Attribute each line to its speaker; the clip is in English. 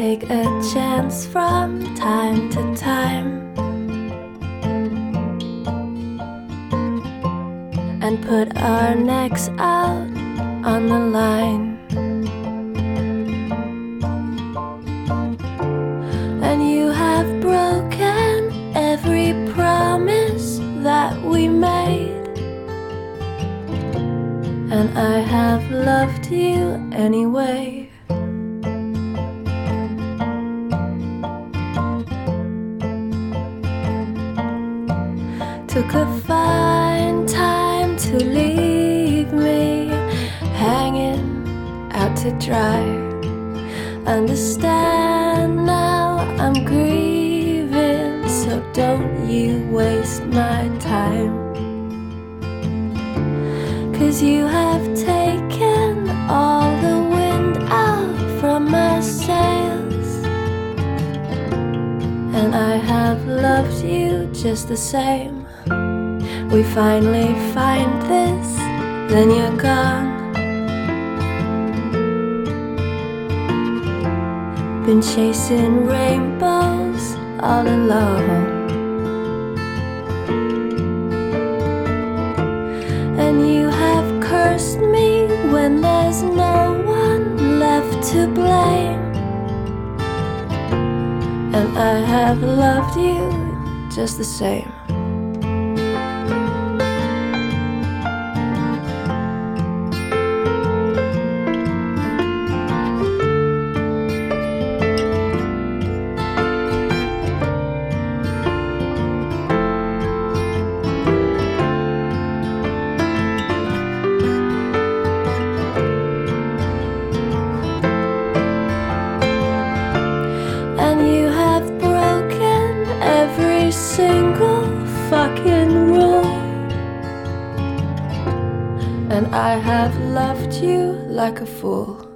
Speaker 1: take a chance from time to time and put our necks out on the line. And you have broken every promise that we made. And I have loved you anyway. Took a fine time to leave me hanging out to dry. Understand now I'm grieving, so don't you waste my time. Cause you have taken all the wind out from my sails. And I have loved you just the same. We finally find this, then you're gone. Been chasing rainbows all alone. And you have cursed me when there's no one left to blame. And I have loved you just the same. Single fucking rule. And I have loved you like a fool.